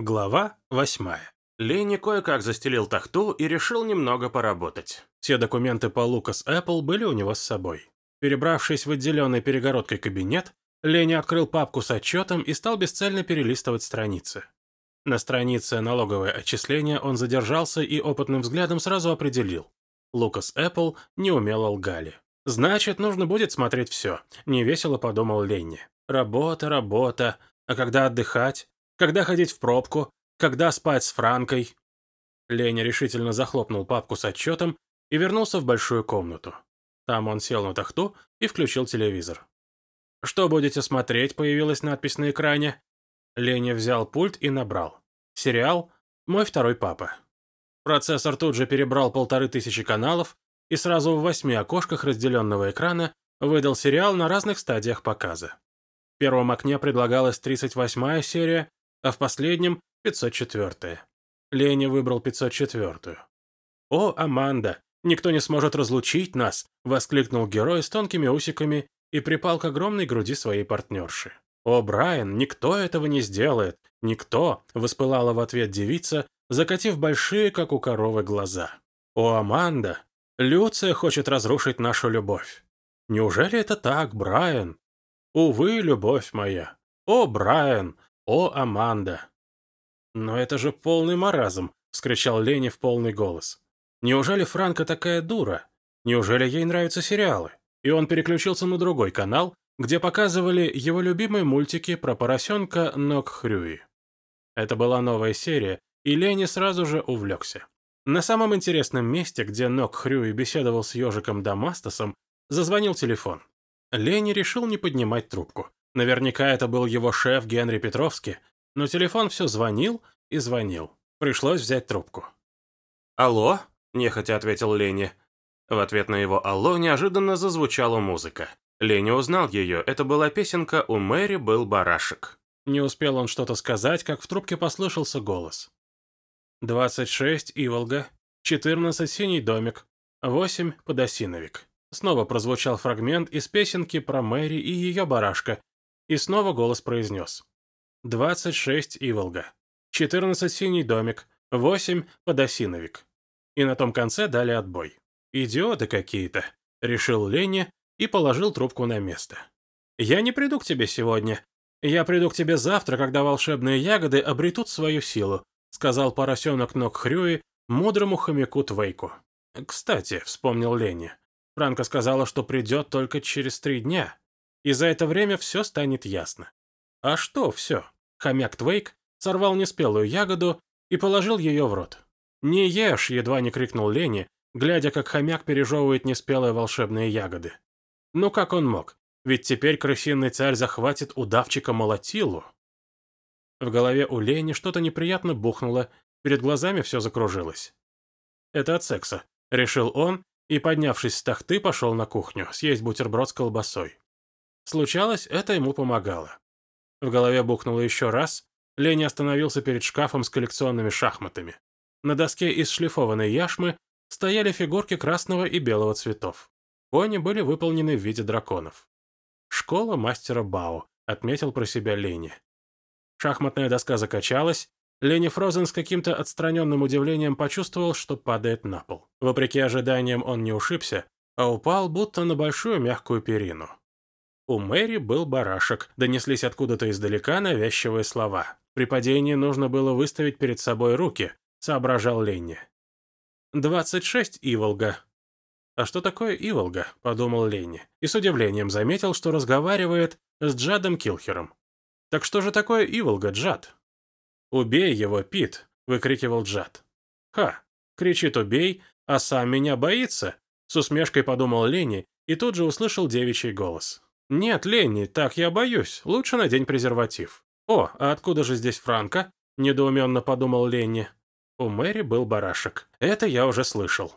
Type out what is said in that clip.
Глава восьмая. Лени кое-как застелил тахту и решил немного поработать. Все документы по Лукас Apple были у него с собой. Перебравшись в отделенный перегородкой кабинет, Лени открыл папку с отчетом и стал бесцельно перелистывать страницы. На странице «Налоговое отчисление» он задержался и опытным взглядом сразу определил. Лукас Apple неумело лгали. «Значит, нужно будет смотреть все», — невесело подумал Ленни. «Работа, работа. А когда отдыхать? Когда ходить в пробку? Когда спать с Франкой?» Леня решительно захлопнул папку с отчетом и вернулся в большую комнату. Там он сел на тахту и включил телевизор. «Что будете смотреть?» — появилась надпись на экране. Леня взял пульт и набрал. Сериал «Мой второй папа». Процессор тут же перебрал полторы тысячи каналов и сразу в восьми окошках разделенного экрана выдал сериал на разных стадиях показа. В первом окне предлагалась 38-я серия, а в последнем — 504-я. Леня выбрал 504-ю. «О, Аманда, никто не сможет разлучить нас!» — воскликнул герой с тонкими усиками и припал к огромной груди своей партнерши. «О, Брайан, никто этого не сделает! Никто!» — воспылала в ответ девица, закатив большие, как у коровы, глаза. «О, Аманда, Люция хочет разрушить нашу любовь!» «Неужели это так, Брайан?» «Увы, любовь моя! О, Брайан! «О, Аманда!» «Но это же полный маразм!» — вскричал Ленни в полный голос. «Неужели Франка такая дура? Неужели ей нравятся сериалы?» И он переключился на другой канал, где показывали его любимые мультики про поросенка Нок Хрюи. Это была новая серия, и Ленни сразу же увлекся. На самом интересном месте, где Нок Хрюи беседовал с ежиком Дамастасом, зазвонил телефон. Ленни решил не поднимать трубку. Наверняка это был его шеф Генри Петровский, но телефон все звонил и звонил. Пришлось взять трубку. «Алло?» – нехотя ответил Леня. В ответ на его «Алло» неожиданно зазвучала музыка. Леня узнал ее, это была песенка «У Мэри был барашек». Не успел он что-то сказать, как в трубке послышался голос. «Двадцать шесть Иволга, четырнадцать Синий домик, восемь Подосиновик». Снова прозвучал фрагмент из песенки про Мэри и ее барашка, и снова голос произнес. «Двадцать шесть Иволга, четырнадцать Синий домик, восемь Подосиновик». И на том конце дали отбой. «Идиоты какие-то», — решил Леня и положил трубку на место. «Я не приду к тебе сегодня. Я приду к тебе завтра, когда волшебные ягоды обретут свою силу», — сказал поросенок Ног Хрюи мудрому хомяку Твейку. «Кстати», — вспомнил Леня, — Франка сказала, что придет только через три дня и за это время все станет ясно. А что все? Хомяк Твейк сорвал неспелую ягоду и положил ее в рот. «Не ешь!» — едва не крикнул Лени, глядя, как хомяк пережевывает неспелые волшебные ягоды. Ну как он мог? Ведь теперь крысиный царь захватит удавчика Молотилу. В голове у Лени что-то неприятно бухнуло, перед глазами все закружилось. «Это от секса», — решил он, и, поднявшись с тахты, пошел на кухню, съесть бутерброд с колбасой. Случалось, это ему помогало. В голове бухнуло еще раз. Леня остановился перед шкафом с коллекционными шахматами. На доске из шлифованной яшмы стояли фигурки красного и белого цветов. Кони были выполнены в виде драконов. «Школа мастера Бао», — отметил про себя Леня. Шахматная доска закачалась. Ленни Фрозен с каким-то отстраненным удивлением почувствовал, что падает на пол. Вопреки ожиданиям он не ушибся, а упал будто на большую мягкую перину. У Мэри был барашек, донеслись откуда-то издалека навязчивые слова. При падении нужно было выставить перед собой руки, соображал Ленни. «Двадцать шесть Иволга». «А что такое Иволга?» – подумал Ленни, и с удивлением заметил, что разговаривает с Джадом Килхером. «Так что же такое Иволга, Джад?» «Убей его, Пит!» – выкрикивал Джад. «Ха!» – кричит «убей», а сам меня боится? С усмешкой подумал Ленни и тут же услышал девичий голос. «Нет, Ленни, так я боюсь. Лучше надень презерватив». «О, а откуда же здесь Франко?» – недоуменно подумал Ленни. У Мэри был барашек. Это я уже слышал.